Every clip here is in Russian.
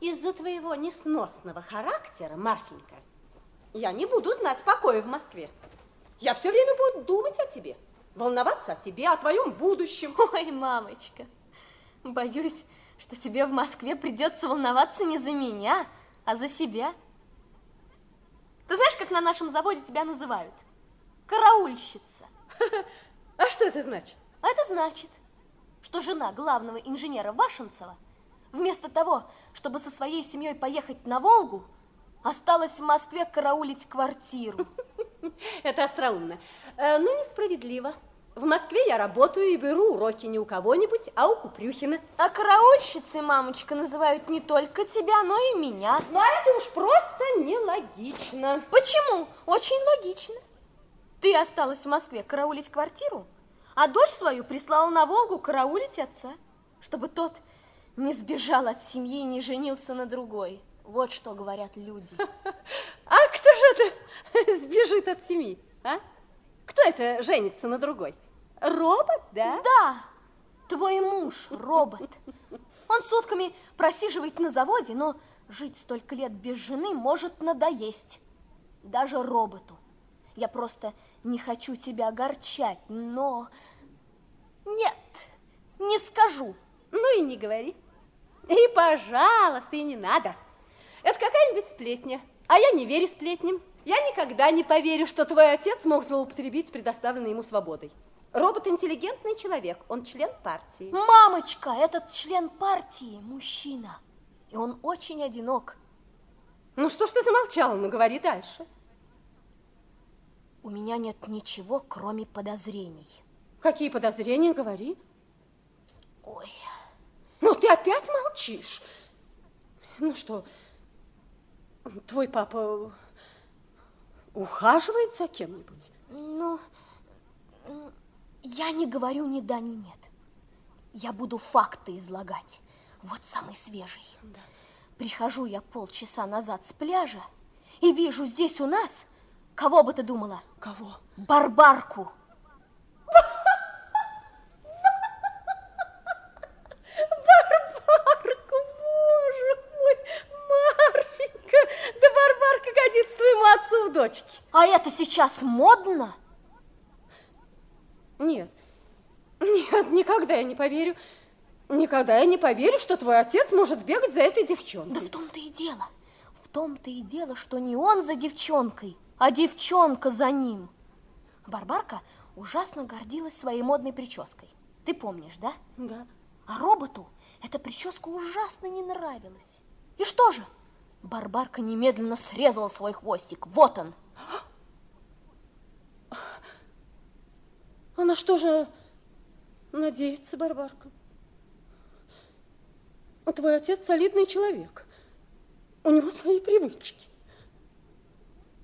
из-за твоего несносного характера, Марфенька, я не буду знать покоя в Москве. Я все время буду думать о тебе, волноваться о тебе, о твоем будущем. Ой, мамочка, боюсь, что тебе в Москве придется волноваться не за меня, а за себя. Ты знаешь, как на нашем заводе тебя называют? Караульщица. А что это значит? А это значит, что жена главного инженера Вашенцева вместо того, чтобы со своей семьей поехать на Волгу, осталась в Москве караулить квартиру. Это остроумно, э, но несправедливо. В Москве я работаю и беру уроки не у кого-нибудь, а у Купрюхина. А караульщицей, мамочка, называют не только тебя, но и меня. Но это уж просто нелогично. Почему? Очень логично. Ты осталась в Москве караулить квартиру, а дочь свою прислала на Волгу караулить отца, чтобы тот не сбежал от семьи и не женился на другой. Вот что говорят люди. А кто же это сбежит от семьи, а? Кто это женится на другой? Робот, да? Да, твой муж робот. Он сутками просиживает на заводе, но жить столько лет без жены может надоесть. Даже роботу. Я просто не хочу тебя огорчать, но... Нет, не скажу. Ну и не говори. И, пожалуйста, и не надо. Это какая-нибудь сплетня, а я не верю сплетням. Я никогда не поверю, что твой отец мог злоупотребить предоставленной ему свободой. Робот интеллигентный человек, он член партии. Мамочка, этот член партии мужчина, и он очень одинок. Ну что ж ты замолчала, ну говори дальше. У меня нет ничего, кроме подозрений. Какие подозрения, говори. Ой. Ты опять молчишь. Ну что, твой папа ухаживает за кем-нибудь? Ну, я не говорю ни да, ни нет. Я буду факты излагать. Вот самый свежий. Да. Прихожу я полчаса назад с пляжа и вижу здесь у нас, кого бы ты думала? Кого? Барбарку. Дочки. А это сейчас модно? Нет, нет, никогда я не поверю. Никогда я не поверю, что твой отец может бегать за этой девчонкой. Да в том-то и дело. В том-то и дело, что не он за девчонкой, а девчонка за ним. Барбарка ужасно гордилась своей модной прической. Ты помнишь, да? Да. А роботу эта прическа ужасно не нравилась. И что же? Барбарка немедленно срезала свой хвостик. Вот он. А на что же надеется Барбарка? Твой отец солидный человек. У него свои привычки.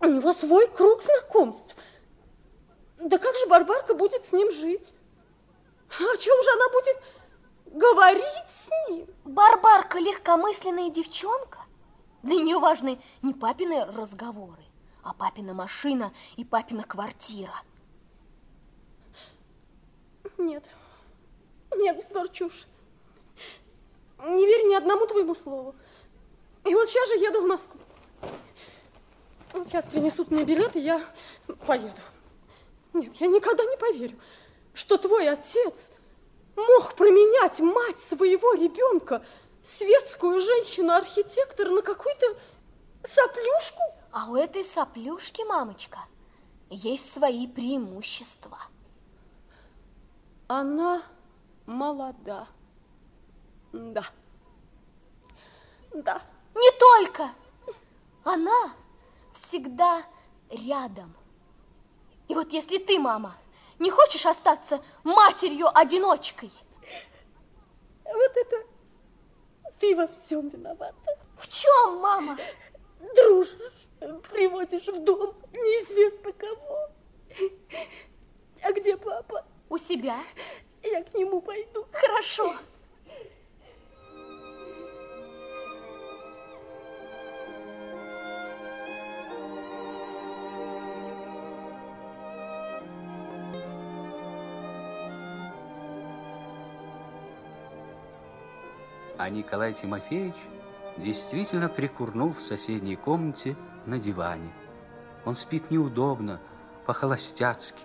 У него свой круг знакомств. Да как же Барбарка будет с ним жить? О чем же она будет говорить с ним? Барбарка легкомысленная девчонка. Для нее важны не папины разговоры, а папина машина и папина квартира. Нет, нет, вздор чушь. Не верь ни одному твоему слову. И вот сейчас же еду в Москву. Сейчас принесут мне билет, и я поеду. Нет, я никогда не поверю, что твой отец мог променять мать своего ребенка светскую женщину-архитектора на какую-то соплюшку? А у этой соплюшки, мамочка, есть свои преимущества. Она молода. Да. Да. Не только. Она всегда рядом. И вот если ты, мама, не хочешь остаться матерью-одиночкой... Вот это ты во всем виновата. В чем, мама? Дружишь, приводишь в дом неизвестно кого. А где папа? У себя. Я к нему пойду. Хорошо. А Николай Тимофеевич действительно прикурнул в соседней комнате на диване. Он спит неудобно, по-холостяцки,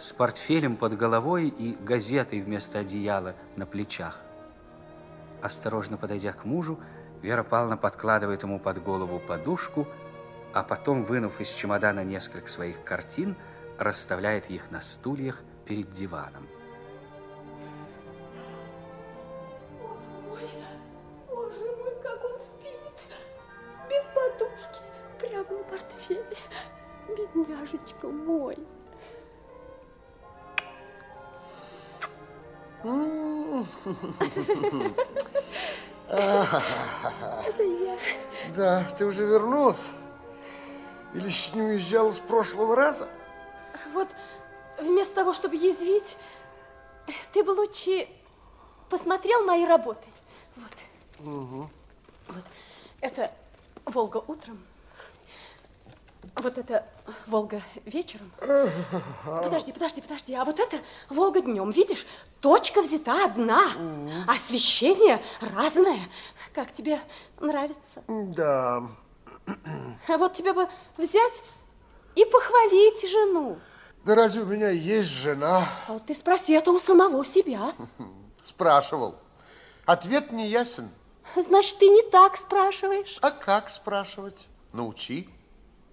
с портфелем под головой и газетой вместо одеяла на плечах. Осторожно подойдя к мужу, Вера Павловна подкладывает ему под голову подушку, а потом, вынув из чемодана несколько своих картин, расставляет их на стульях перед диваном. Портфеле. Бедняжечка мой. Это я. Да, ты уже вернулся? Или еще не уезжал с прошлого раза? Вот вместо того, чтобы язвить, ты бы лучше посмотрел мои работы. Вот. Вот. Это Волга утром. Вот это Волга вечером. Подожди, подожди, подожди. А вот это Волга днем. Видишь, точка взята одна, а освещение разное. Как тебе нравится? Да. А вот тебе бы взять и похвалить жену. Да разве у меня есть жена? А вот ты спроси это у самого себя. Спрашивал. Ответ не ясен. Значит, ты не так спрашиваешь. А как спрашивать? Научи.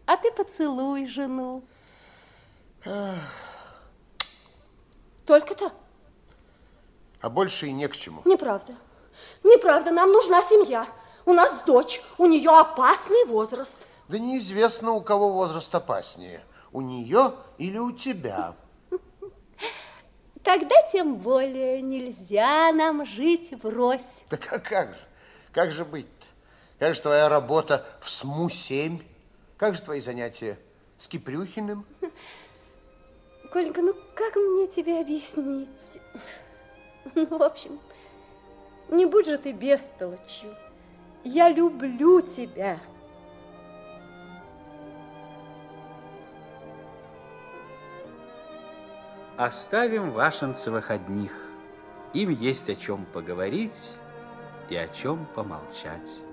А ты поцелуй жену. Только-то? А больше и не к чему. Неправда. Неправда, нам нужна семья. У нас дочь, у нее опасный возраст. Да неизвестно, у кого возраст опаснее. У нее или у тебя. Тогда тем более нельзя нам жить врозь. Так а как же? Как же быть-то? Как же твоя работа в СМУ-7? Как же твои занятия с Кипрюхиным? Коленька, ну как мне тебе объяснить? Ну, в общем, не будь же ты бестолочью. Я люблю тебя. Оставим Вашенцевых одних. Им есть о чем поговорить и о чем помолчать.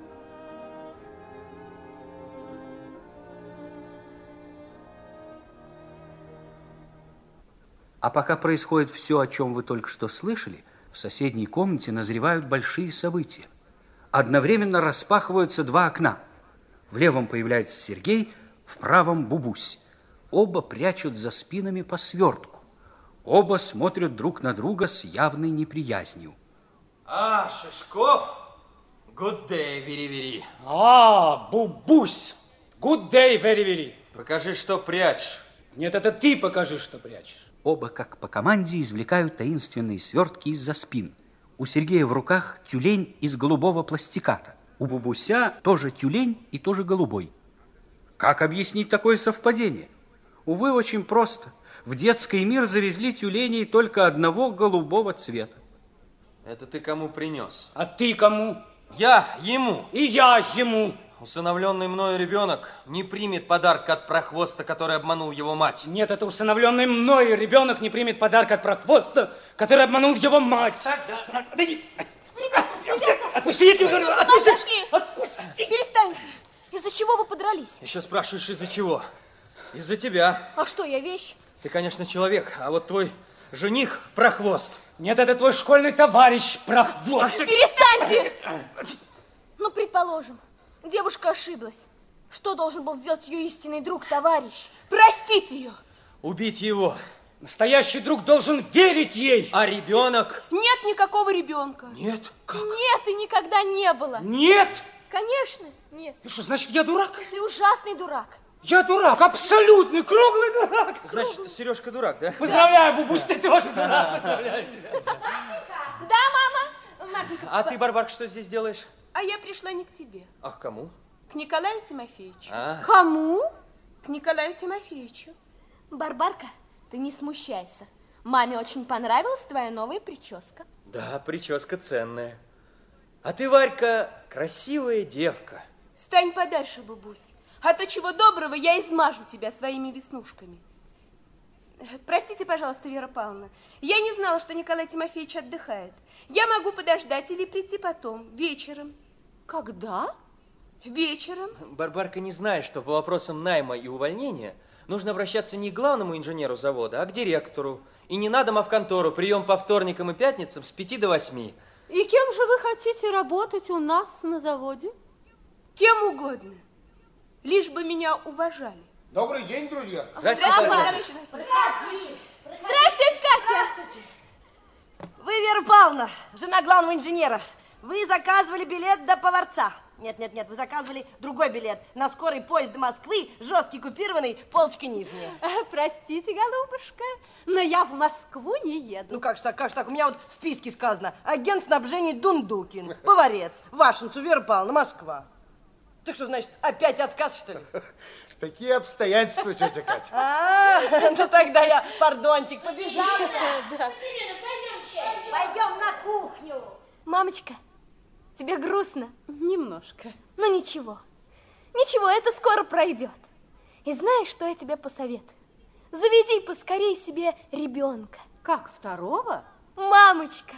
А пока происходит все, о чем вы только что слышали, в соседней комнате назревают большие события. Одновременно распахиваются два окна. В левом появляется Сергей, в правом Бубусь. Оба прячут за спинами по свертку. Оба смотрят друг на друга с явной неприязнью. А, Шишков? Good day, вери-вери. А, Бубусь! Good day, very, very. Покажи, что прячешь. Нет, это ты покажи, что прячешь. Оба, как по команде, извлекают таинственные свертки из-за спин. У Сергея в руках тюлень из голубого пластиката. У Бубуся тоже тюлень и тоже голубой. Как объяснить такое совпадение? Увы, очень просто. В детский мир завезли тюленей только одного голубого цвета. Это ты кому принес? А ты кому? Я ему. И я ему. Усыновленный мною ребенок не примет подарка от прохвоста, который обманул его мать. Нет, это усыновленный мною ребенок не примет подарок от прохвоста, который обманул его мать. Отойди. Отпусти, я говорю, отпусти. Отпусти. Перестаньте. Из-за чего вы подрались? Еще спрашиваешь, из-за чего? Из-за тебя. А что, я вещь? Ты, конечно, человек, а вот твой жених прохвост. Нет, это твой школьный товарищ, прохвост. Перестаньте! Ну, предположим, девушка ошиблась. Что должен был сделать ее истинный друг, товарищ? Простить ее. Убить его. Настоящий друг должен верить ей. А ребенок? Нет никакого ребенка. Нет. Как? Нет, и никогда не было. Нет. Конечно, нет. И что, значит, я дурак? Ты ужасный дурак. Я дурак, абсолютный, круглый дурак. Значит, Сережка дурак, да? Поздравляю, Бубусь, ты тоже дурак. Поздравляю тебя. Да, мама? Марфенька, А ты, Барбарка, что здесь делаешь? А я пришла не к тебе, А к кому? к Николаю Тимофеевичу. А, Кому? К Николаю Тимофеевичу. Барбарка, ты не смущайся. Маме очень понравилась твоя новая прическа. да, прическа ценная. А ты, Варька, красивая девка. Стань подальше, бабусь, а то чего доброго я измажу тебя своими веснушками. Простите, пожалуйста, Вера Павловна, я не знала, что Николай Тимофеевич отдыхает. Я могу подождать или прийти потом, вечером. Когда? Вечером? Барбарка не знает, что по вопросам найма и увольнения нужно обращаться не к главному инженеру завода, а к директору. И не на дом, а в контору. Прием по вторникам и пятницам с 5 до 8. И кем же вы хотите работать у нас на заводе? Кем угодно. Лишь бы меня уважали. Добрый день, друзья. Здравствуйте, Барбарка. Здравствуйте, Катя! Вы, Вера Павловна, жена главного инженера. Вы заказывали билет до Поварца. Нет, нет, нет, вы заказывали другой билет на скорый поезд до Москвы, жесткий купированный, полочка нижняя. Простите, голубушка, но я в Москву не еду. Ну как ж так, как ж так? У меня вот в списке сказано. Агент снабжения Дундукин, поварец, Вашинцу, Вера Павловна, Москва. Так что, значит, опять отказ, что ли? Такие обстоятельства, тетя Катя. А, ну тогда я, пардончик, побежала. Пойдем на кухню. Мамочка, тебе грустно? Немножко. Ну ничего, ничего, это скоро пройдет. И знаешь, что я тебе посоветую? Заведи поскорей себе ребенка. Как, второго? Мамочка,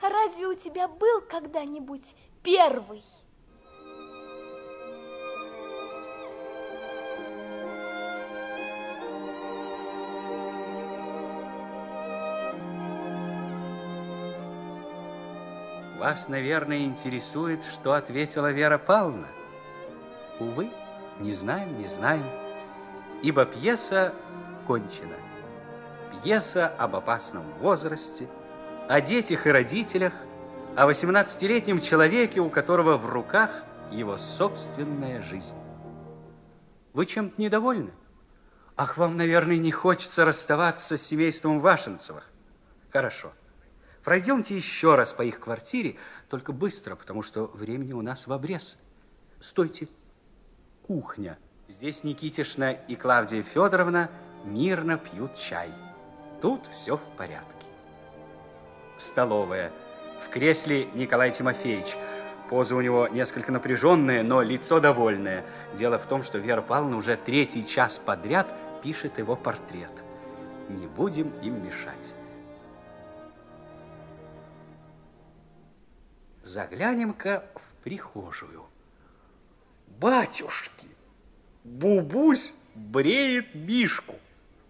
а разве у тебя был когда-нибудь первый? Вас, наверное, интересует, что ответила Вера Павловна. Увы, не знаем, не знаем, ибо пьеса кончена. Пьеса об опасном возрасте, о детях и родителях, о 18-летнем человеке, у которого в руках его собственная жизнь. Вы чем-то недовольны? Ах, вам, наверное, не хочется расставаться с семейством Вашинцевых. Хорошо. Пройдемте еще раз по их квартире, только быстро, потому что времени у нас в обрез. Стойте. Кухня. Здесь Никитишна и Клавдия Федоровна мирно пьют чай. Тут все в порядке. Столовая. В кресле Николай Тимофеевич. Поза у него несколько напряженная, но лицо довольное. Дело в том, что Вера Павловна уже третий час подряд пишет его портрет. Не будем им мешать. Заглянем-ка в прихожую. Батюшки, Бубусь бреет Мишку.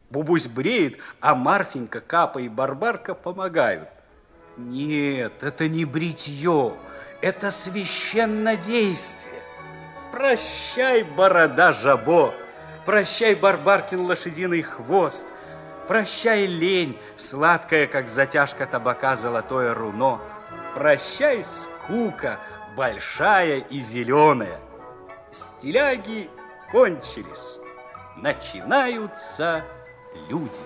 Бубусь бреет, а Марфенька, Капа и Барбарка помогают. Нет, это не бритье, это священнодействие. Прощай, борода жабо, прощай, Барбаркин лошадиный хвост, прощай, лень, сладкая, как затяжка табака, золотое руно, прощай, скука, большая и зеленая. Стиляги кончились, начинаются люди.